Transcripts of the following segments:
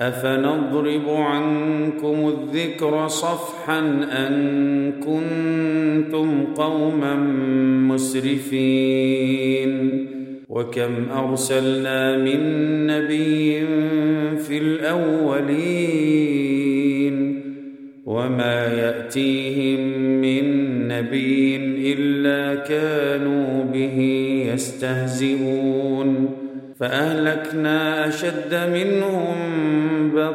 أفنضرب عنكم الذكر صفحا أن كنتم قوما مسرفين؟ وكم أرسلنا من نبي في الأولين؟ وما يأتيهم من نبي إلا كانوا به يستهزئون. فأهلكنا أشد منهم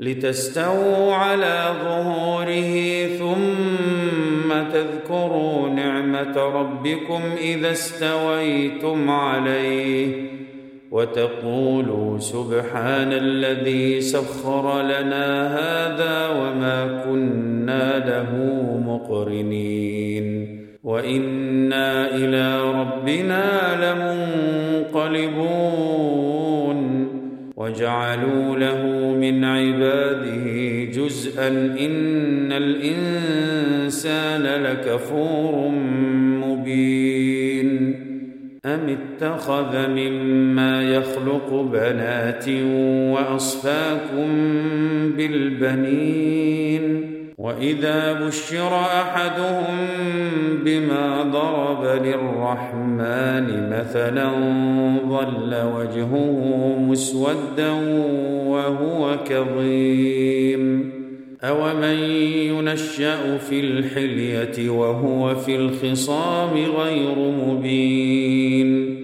لتستووا على ظهوره ثم تذكروا نعمة ربكم إذا استويتم عليه وتقولوا سبحان الذي سخر لنا هذا وما كنا له مقرنين. وأنا اتخذ مما يخلق بنات وأصفاكم بالبنين. وإذا بشر أحدهم بما ضرب للرحمن مثلا ظل وجهه مسودا وهو كظيم. أومن ينشأ في الحلية وهو في الخصام غير مبين.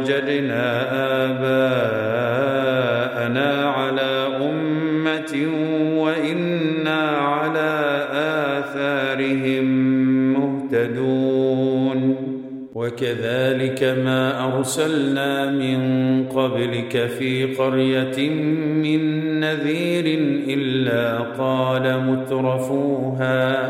وجدنا آباءنا على أمة وإنا على آثارهم مهتدون. وكذلك ما أرسلنا من قبلك في قرية من نذير إلا قال مترفوها.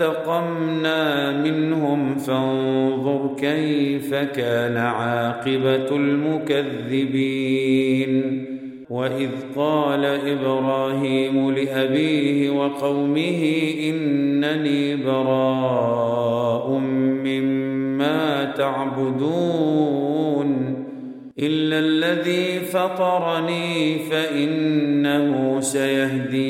فانتقمنا منهم فانظر كيف كان عاقبة المكذبين. وإذ قال إبراهيم لأبيه وقومه إنني براء مما تعبدون. إلا الذي فطرني فإنه سيهدين.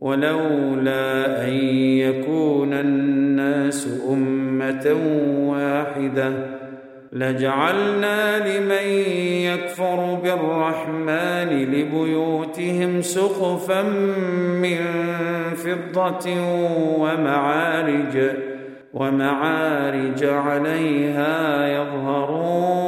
ولولا أن يكون الناس أمة واحدة لجعلنا لمن يكفر بالرحمن لبيوتهم سقفا من فضة ومعارج ومعارج عليها يظهرون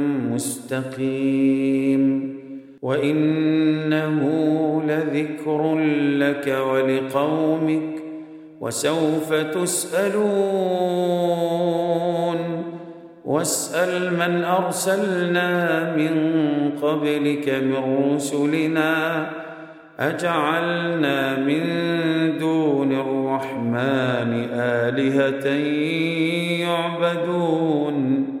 مستقيم. وإنه لذكر لك ولقومك وسوف تسألون. واسأل من أرسلنا من قبلك من رسلنا. أجعلنا من دون الرحمن آلهة يعبدون.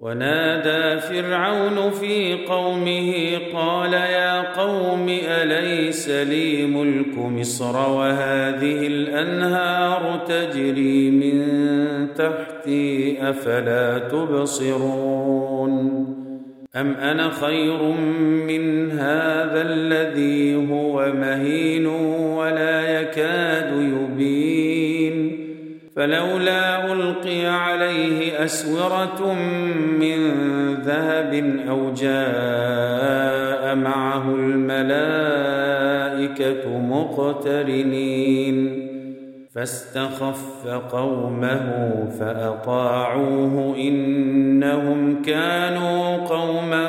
ونادى فرعون في قومه قال يا قوم أليس لي ملك مصر وهذه الأنهار تجري من تحتي أفلا تبصرون أم أنا خير من هذا الذي اسوره من ذهب أو جاء معه الملائكة مقترنين. فاستخف قومه فأطاعوه إنهم كانوا قوما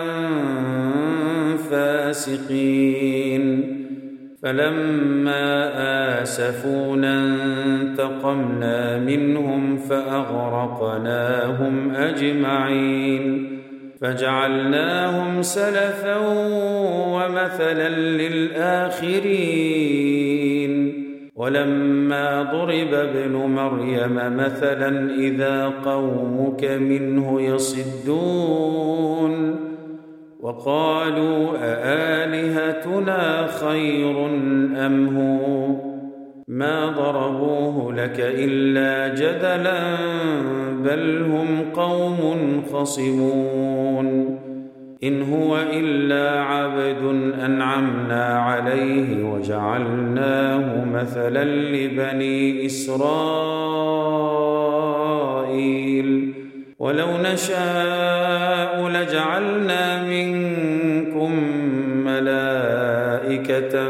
فاسقين. فلما آسفونا انتقمنا منهم فأغرقناهم أجمعين. فجعلناهم سلفا ومثلا للآخرين. ولما ضرب ابن مريم مثلا إذا قومك منه يصدون. وقالوا أآلهتنا خير أم هو؟ ما ضربوه لك إلا جدلا بل هم قوم خصمون. إن هو إلا عبد أنعمنا عليه وجعلناه مثلا لبني إسرائيل. ولو نشاء لجعلنا منكم ملائكة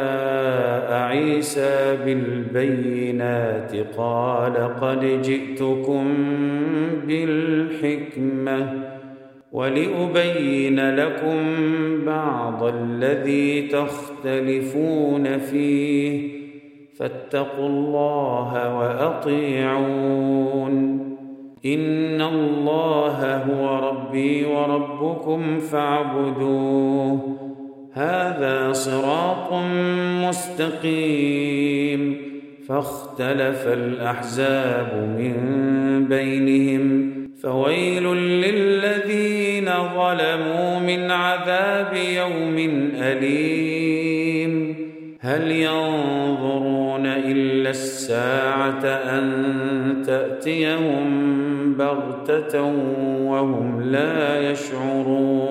جاء عيسى بالبينات قال قد جئتكم بالحكمة ولأبين لكم بعض الذي تختلفون فيه فاتقوا الله وأطيعون إن الله هو ربي وربكم فاعبدوه هذا صراط مستقيم. فاختلف الأحزاب من بينهم فويل للذين ظلموا من عذاب يوم أليم. هل ينظرون إلا الساعة أن تأتيهم بغتة وهم لا يشعرون؟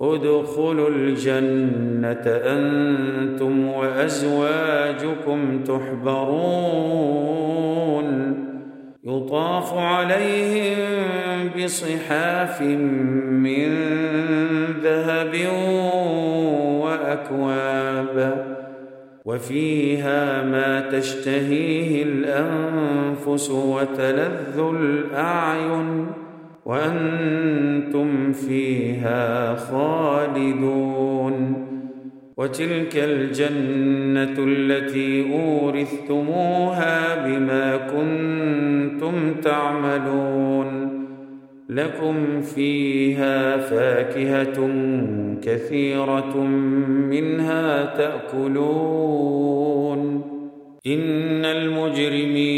ادخلوا الجنة أنتم وأزواجكم تحبرون. يطاف عليهم بصحاف من ذهب وأكواب وفيها ما تشتهيه الأنفس وتلذ الأعين. وأنتم فيها خالدون. وتلك الجنة التي أورثتموها بما كنتم تعملون. لكم فيها فاكهة كثيرة منها تأكلون. إن المجرمين